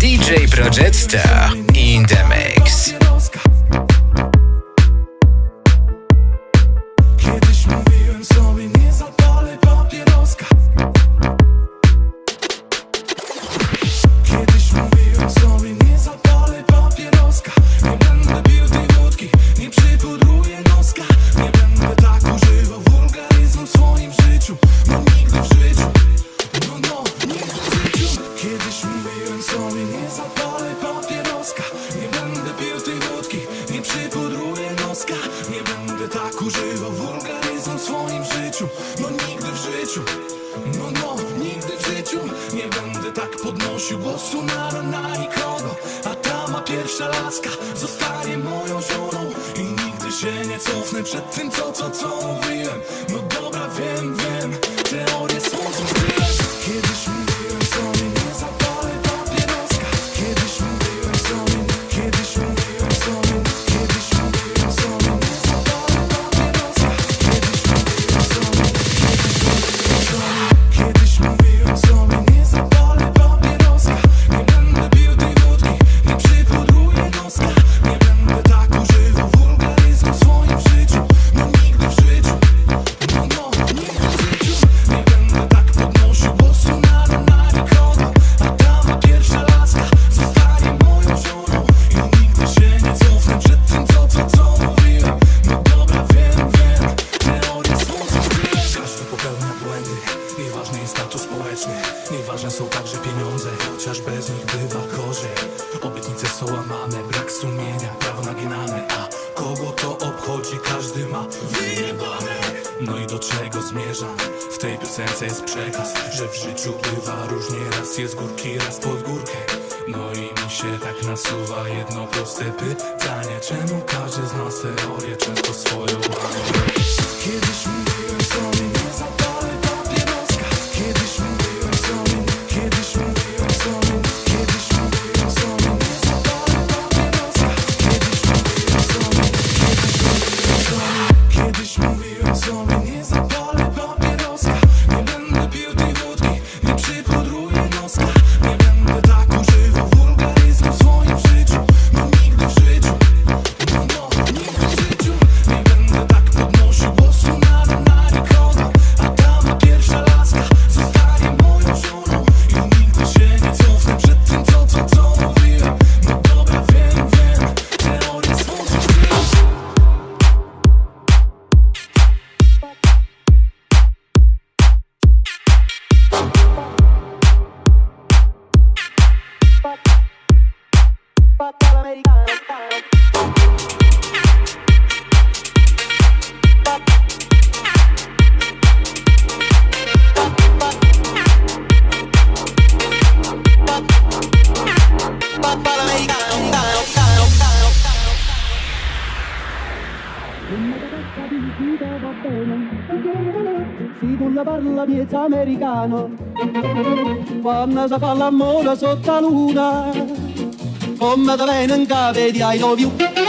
DJ Project Star in the mix. No i do czego zmierzam? W tej piosence jest przekaz Że w życiu bywa różnie Raz jest górki, raz pod górkę No i mi się tak nasuwa jedno proste pytanie Czemu każdy z nas teorię często swoją łamie? Kiedyś mówiłem motherland and Gabby, I love you.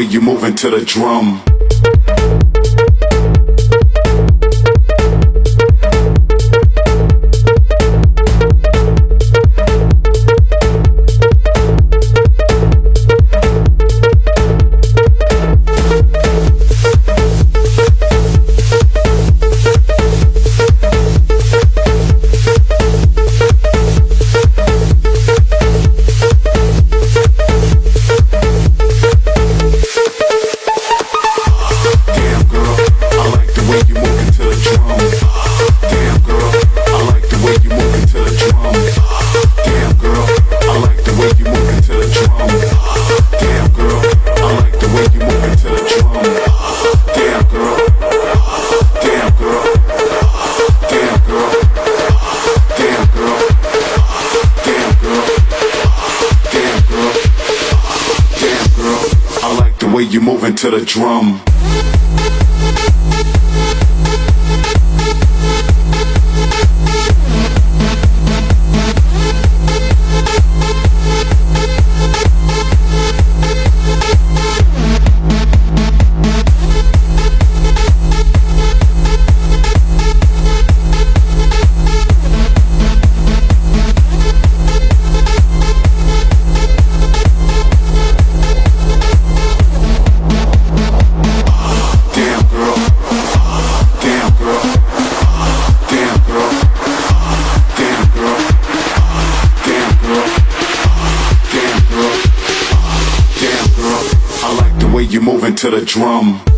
way you moving to the drum. to the drum. the drum.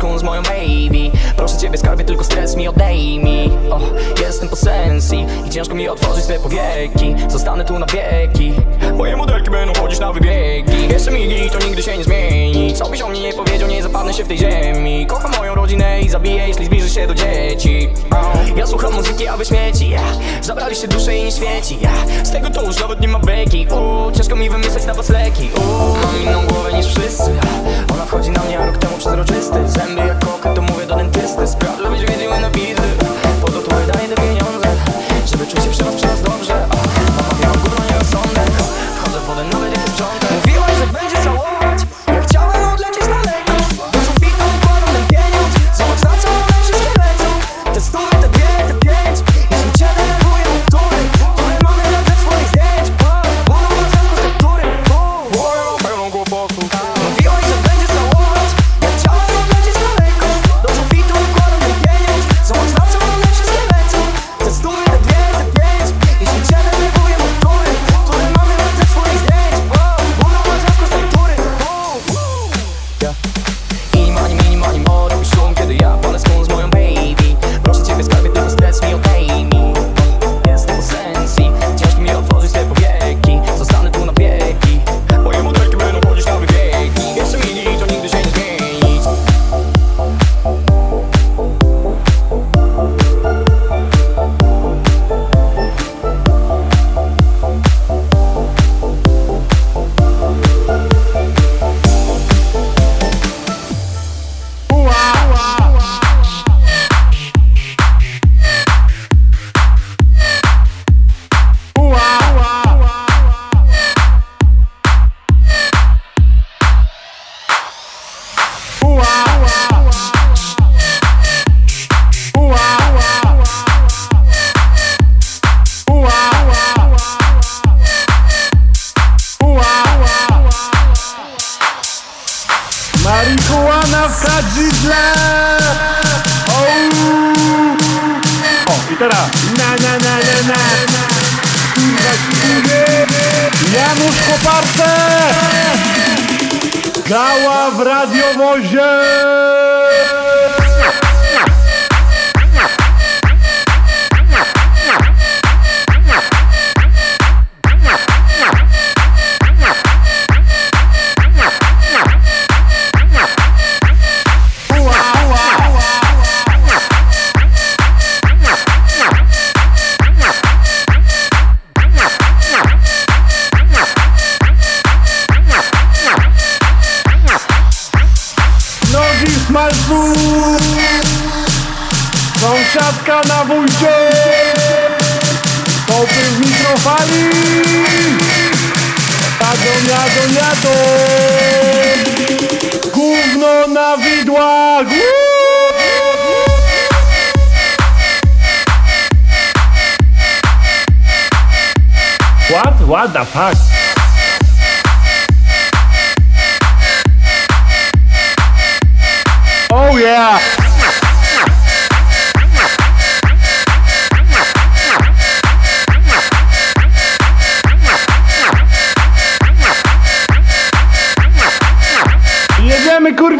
z moją baby. Proszę ciebie skarbie, tylko stres mi odejmij. Oh, jestem po sensi I ciężko mi otworzyć te powieki Zostanę tu na wieki Moje modelki będą chodzić na wybiegi Jeszcze migi, to nigdy się nie zmieni Co byś o mnie nie powiedział, nie zapadnę się w tej ziemi Kocham moją rodzinę i zabiję, jeśli zbliżysz się do dzieci. Ja słucham muzyki, a wy śmieci. Zabraliście duszę i nie świeci. Z tego to już nawet nie ma beki uh. Ciężko mi wymyślać na was leki uh. Mam inną głowę niż wszyscy Ona wchodzi na mnie, a rok temu przezroczysty Zęby jak koka, to mówię do dentysty Spraw, żebyś wiedział na widzę czas dobrze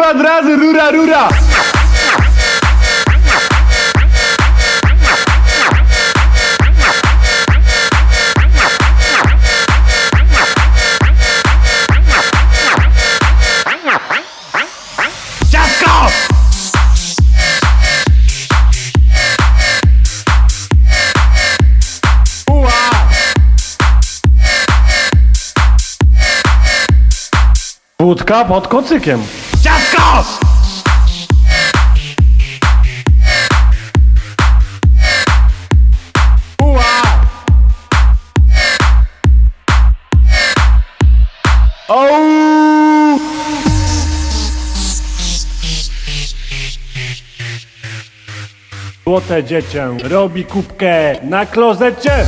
kurwa od razu, rura, rura! Wódka pod kocykiem. Ciastko! Ua! Ouu! Złote dziecię robi kubkę na klozecie.